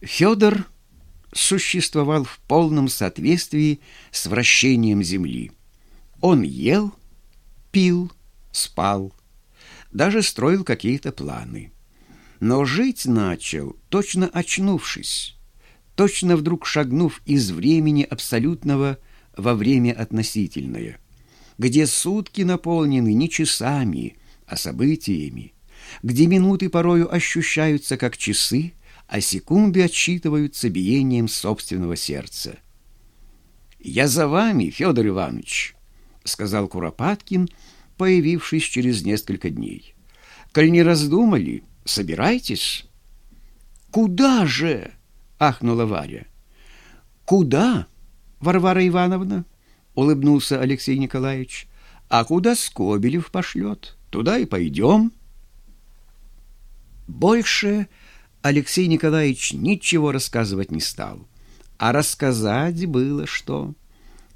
Федор существовал в полном соответствии с вращением Земли. Он ел, пил, спал, даже строил какие-то планы. Но жить начал, точно очнувшись, точно вдруг шагнув из времени абсолютного во время относительное, где сутки наполнены не часами, а событиями, где минуты порою ощущаются как часы, а секунды отсчитываются биением собственного сердца. «Я за вами, Федор Иванович», — сказал Куропаткин, появившись через несколько дней. «Коль не раздумали, собирайтесь». «Куда же?» — ахнула Варя. «Куда, Варвара Ивановна?» — улыбнулся Алексей Николаевич. «А куда Скобелев пошлет, туда и пойдем». Больше Алексей Николаевич ничего рассказывать не стал. А рассказать было что.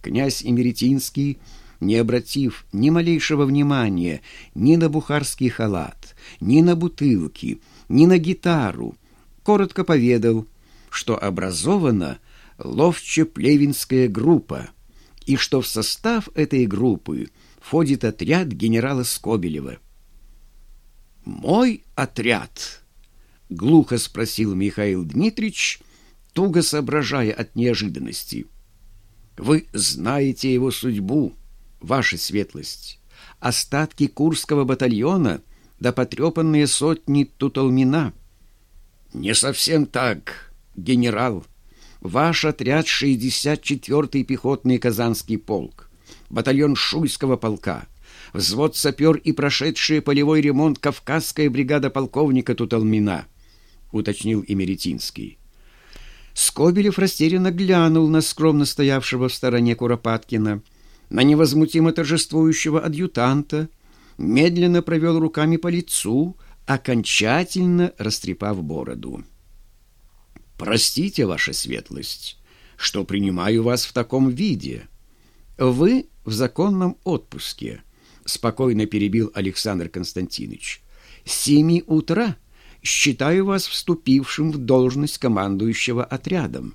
Князь Имеретинский, не обратив ни малейшего внимания ни на бухарский халат, ни на бутылки, ни на гитару, коротко поведал, что образована ловче-плевинская группа и что в состав этой группы входит отряд генерала Скобелева. «Мой отряд?» — глухо спросил Михаил Дмитрич, туго соображая от неожиданности. «Вы знаете его судьбу, ваша светлость. Остатки Курского батальона да потрепанные сотни Туталмина». «Не совсем так, генерал. Ваш отряд 64-й пехотный Казанский полк, батальон Шуйского полка» взвод сапер и прошедшие полевой ремонт Кавказская бригада полковника Туталмина, уточнил Имеретинский. Скобелев растерянно глянул на скромно стоявшего в стороне Куропаткина, на невозмутимо торжествующего адъютанта, медленно провел руками по лицу, окончательно растрепав бороду. «Простите, ваша светлость, что принимаю вас в таком виде. Вы в законном отпуске» спокойно перебил Александр Константинович. С семи утра считаю вас вступившим в должность командующего отрядом.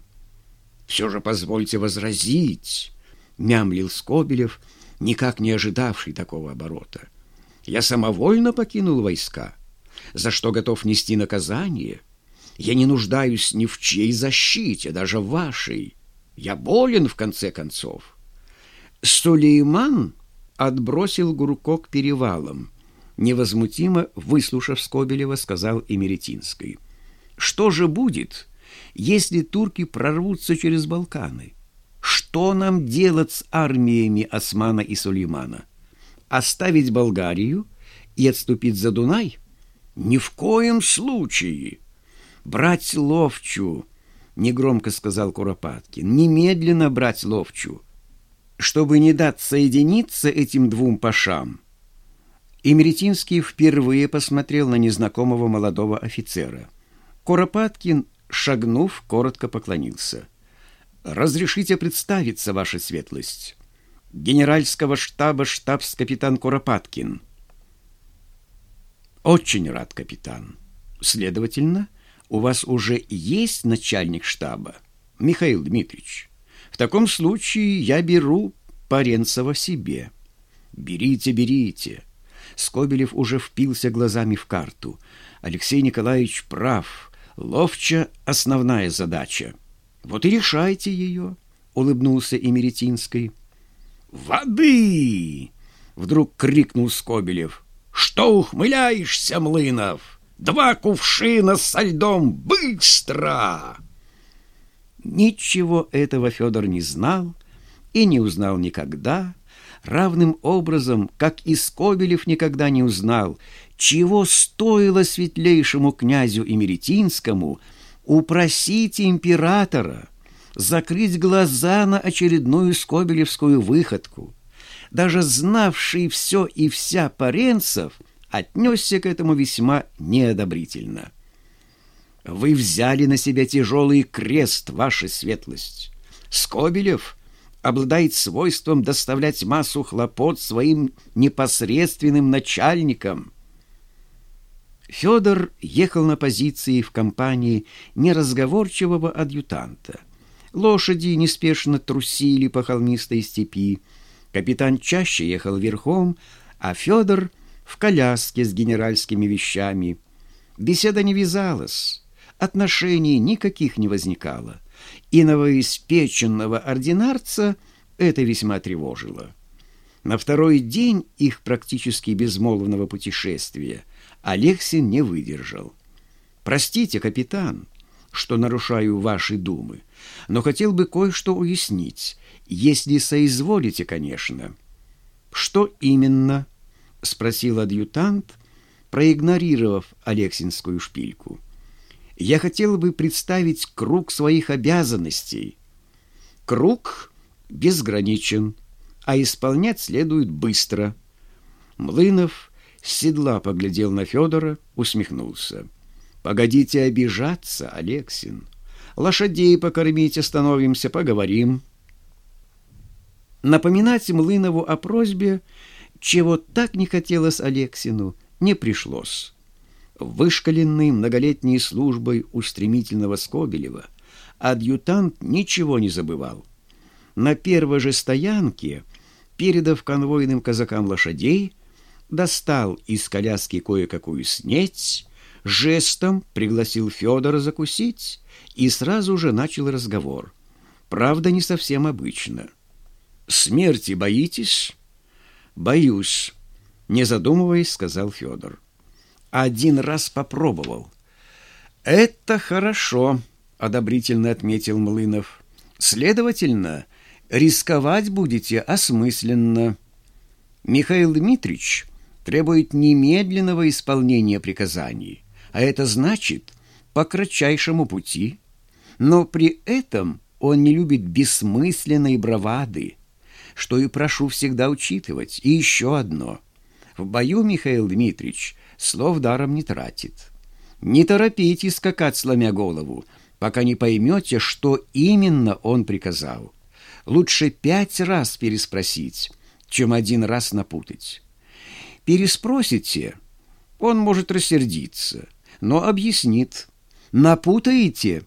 Все же позвольте возразить, мямлил Скобелев, никак не ожидавший такого оборота. Я самовольно покинул войска, за что готов нести наказание. Я не нуждаюсь ни в чьей защите, даже в вашей. Я болен, в конце концов. Сулейман отбросил Гурко к перевалам. Невозмутимо выслушав Скобелева, сказал Эмеретинский. «Что же будет, если турки прорвутся через Балканы? Что нам делать с армиями Османа и Сулеймана? Оставить Болгарию и отступить за Дунай? Ни в коем случае! Брать Ловчу!» — негромко сказал Куропаткин. «Немедленно брать Ловчу!» чтобы не дать соединиться этим двум пашам. Имеретинский впервые посмотрел на незнакомого молодого офицера. Коропаткин, шагнув, коротко поклонился. «Разрешите представиться, ваша светлость. Генеральского штаба штабс-капитан Коропаткин». «Очень рад, капитан. Следовательно, у вас уже есть начальник штаба, Михаил Дмитриевич?» В таком случае я беру Паренцева себе. Берите, берите. Скобелев уже впился глазами в карту. Алексей Николаевич прав. Ловча — основная задача. Вот и решайте ее, — улыбнулся Имеретинский. «Воды!» — вдруг крикнул Скобелев. «Что ухмыляешься, Млынов? Два кувшина со льдом! Быстро!» Ничего этого Федор не знал и не узнал никогда, равным образом, как и Скобелев никогда не узнал, чего стоило светлейшему князю Имеретинскому упросить императора закрыть глаза на очередную скобелевскую выходку. Даже знавший все и вся Паренцев отнесся к этому весьма неодобрительно. Вы взяли на себя тяжелый крест, ваша светлость. Скобелев обладает свойством доставлять массу хлопот своим непосредственным начальникам. Федор ехал на позиции в компании неразговорчивого адъютанта. Лошади неспешно трусили по холмистой степи. Капитан чаще ехал верхом, а Федор в коляске с генеральскими вещами. Беседа не вязалась, отношений никаких не возникало, и новоиспеченного ординарца это весьма тревожило. На второй день их практически безмолвного путешествия Алексин не выдержал. «Простите, капитан, что нарушаю ваши думы, но хотел бы кое-что уяснить, если соизволите, конечно». «Что именно?» — спросил адъютант, проигнорировав Алексинскую шпильку. «Я хотел бы представить круг своих обязанностей». «Круг безграничен», а исполнять следует быстро. Млынов с седла поглядел на Федора, усмехнулся. «Погодите обижаться, Алексин. Лошадей покормить остановимся, поговорим». Напоминать Млынову о просьбе, чего так не хотелось Алексину, не пришлось. Вышкаленный многолетней службой у стремительного Скобелева, адъютант ничего не забывал. На первой же стоянке – передав конвойным казакам лошадей, достал из коляски кое-какую снеть, жестом пригласил Федора закусить и сразу же начал разговор. Правда, не совсем обычно. «Смерти боитесь?» «Боюсь», — не задумываясь, сказал Федор. «Один раз попробовал». «Это хорошо», — одобрительно отметил Млынов. «Следовательно, рисковать будете осмысленно. Михаил Дмитриевич требует немедленного исполнения приказаний, а это значит по кратчайшему пути. Но при этом он не любит бессмысленной бравады, что и прошу всегда учитывать. И еще одно. В бою Михаил Дмитриевич слов даром не тратит. Не торопитесь скакать, сломя голову, пока не поймете, что именно он приказал лучше пять раз переспросить, чем один раз напутать. Переспросите, он может рассердиться, но объяснит. Напутаете,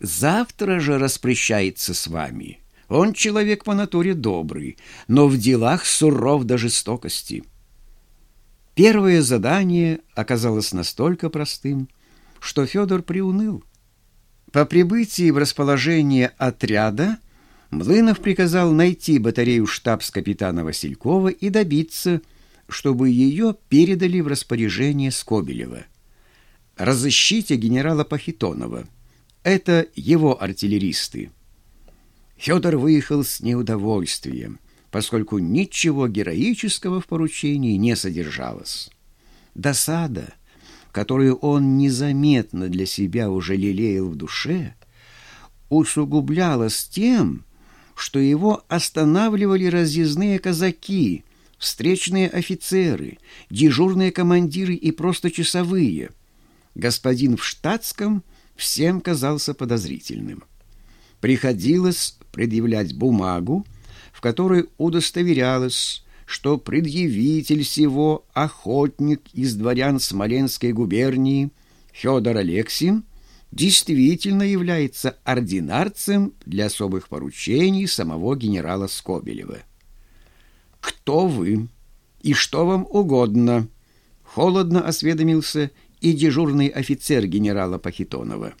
завтра же распрощается с вами. Он человек по натуре добрый, но в делах суров до жестокости. Первое задание оказалось настолько простым, что Федор приуныл. По прибытии в расположение отряда Млынов приказал найти батарею штабс-капитана Василькова и добиться, чтобы ее передали в распоряжение Скобелева. «Разыщите генерала Пахитонова. Это его артиллеристы». Федор выехал с неудовольствием, поскольку ничего героического в поручении не содержалось. Досада, которую он незаметно для себя уже лелеял в душе, усугублялась тем, что его останавливали разъездные казаки, встречные офицеры, дежурные командиры и просто часовые. Господин в штатском всем казался подозрительным. Приходилось предъявлять бумагу, в которой удостоверялось, что предъявитель всего охотник из дворян Смоленской губернии Федор Алексин – действительно является ординарцем для особых поручений самого генерала Скобелева. «Кто вы и что вам угодно?» — холодно осведомился и дежурный офицер генерала Пахитонова.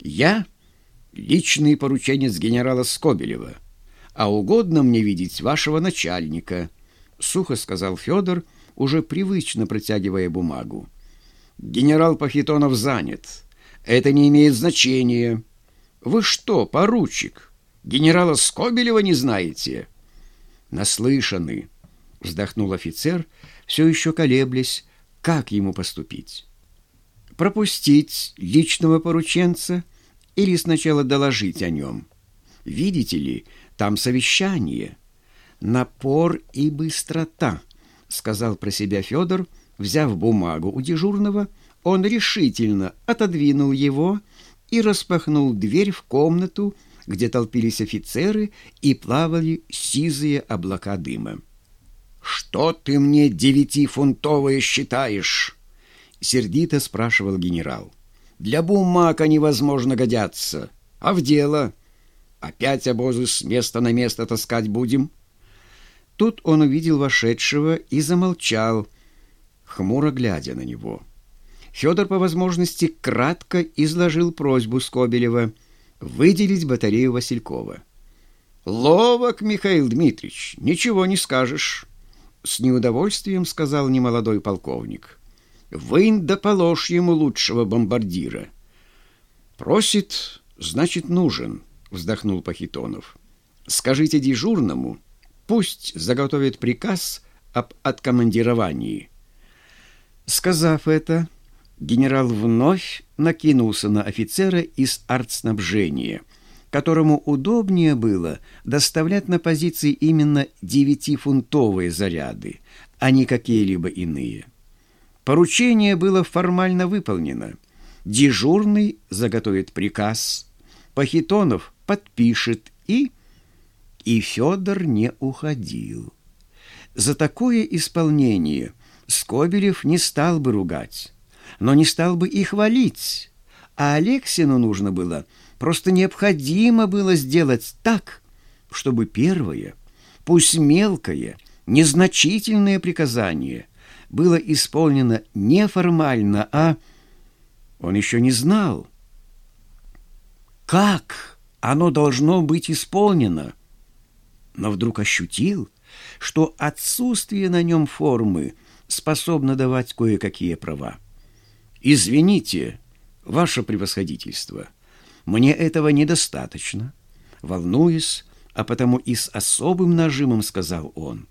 «Я — личный порученец генерала Скобелева, а угодно мне видеть вашего начальника», — сухо сказал Федор, уже привычно протягивая бумагу. «Генерал Пахитонов занят». Это не имеет значения. Вы что, поручик, генерала Скобелева не знаете? Наслышаны, вздохнул офицер, все еще колеблясь, как ему поступить. Пропустить личного порученца или сначала доложить о нем? Видите ли, там совещание. Напор и быстрота, сказал про себя Федор, взяв бумагу у дежурного он решительно отодвинул его и распахнул дверь в комнату, где толпились офицеры и плавали сизые облака дыма. «Что ты мне девятифунтовое считаешь?» — сердито спрашивал генерал. «Для бумаг они, возможно, годятся. А в дело? Опять обозы с места на место таскать будем?» Тут он увидел вошедшего и замолчал, хмуро глядя на него. Федор по возможности кратко изложил просьбу Скобелева выделить батарею Василькова. «Ловок, Михаил Дмитриевич, ничего не скажешь», — с неудовольствием сказал немолодой полковник. «Вынь да положь ему лучшего бомбардира». «Просит, значит, нужен», — вздохнул Пахитонов. «Скажите дежурному, пусть заготовит приказ об откомандировании». Сказав это, генерал вновь накинулся на офицера из артснабжения, которому удобнее было доставлять на позиции именно девятифунтовые заряды, а не какие-либо иные. Поручение было формально выполнено. Дежурный заготовит приказ, Пахитонов подпишет и... И Федор не уходил. За такое исполнение Скобелев не стал бы ругать, но не стал бы и хвалить. А Алексину нужно было, просто необходимо было сделать так, чтобы первое, пусть мелкое, незначительное приказание было исполнено не формально, а он еще не знал, как оно должно быть исполнено. Но вдруг ощутил, что отсутствие на нем формы способно давать кое-какие права. «Извините, ваше превосходительство, мне этого недостаточно». Волнуясь, а потому и с особым нажимом сказал он.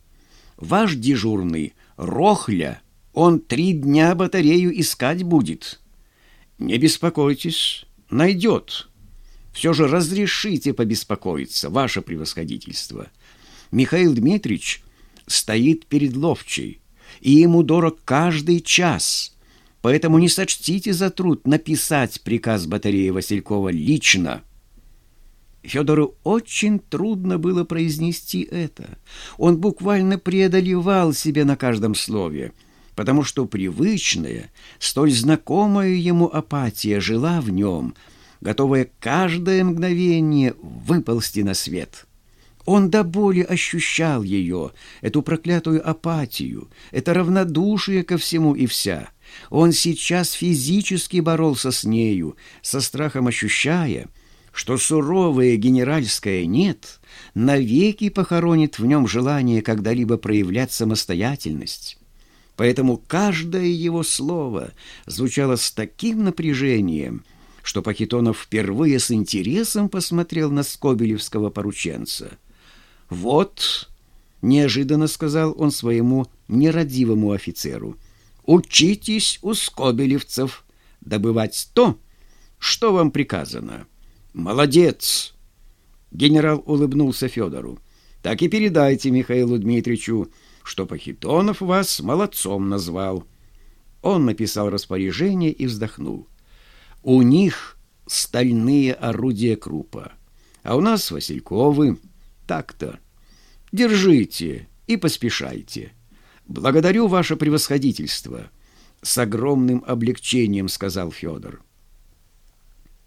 «Ваш дежурный, Рохля, он три дня батарею искать будет». «Не беспокойтесь, найдет. Все же разрешите побеспокоиться, ваше превосходительство. Михаил Дмитриевич стоит перед ловчей, и ему дорог каждый час» Поэтому не сочтите за труд написать приказ батареи Василькова лично. Федору очень трудно было произнести это. Он буквально преодолевал себя на каждом слове, потому что привычная, столь знакомая ему апатия жила в нем, готовая каждое мгновение выползти на свет. Он до боли ощущал ее, эту проклятую апатию, это равнодушие ко всему и вся — он сейчас физически боролся с нею, со страхом ощущая, что суровое генеральское «нет» навеки похоронит в нем желание когда-либо проявлять самостоятельность. Поэтому каждое его слово звучало с таким напряжением, что Пахитонов впервые с интересом посмотрел на скобелевского порученца. «Вот», — неожиданно сказал он своему нерадивому офицеру, — Учитесь у скобелевцев добывать то, что вам приказано. Молодец! Генерал улыбнулся Федору. Так и передайте Михаилу Дмитриевичу, что Пахитонов вас молодцом назвал. Он написал распоряжение и вздохнул. У них стальные орудия крупа, а у нас Васильковы. Так-то. Держите и поспешайте. «Благодарю ваше превосходительство», — с огромным облегчением сказал Федор.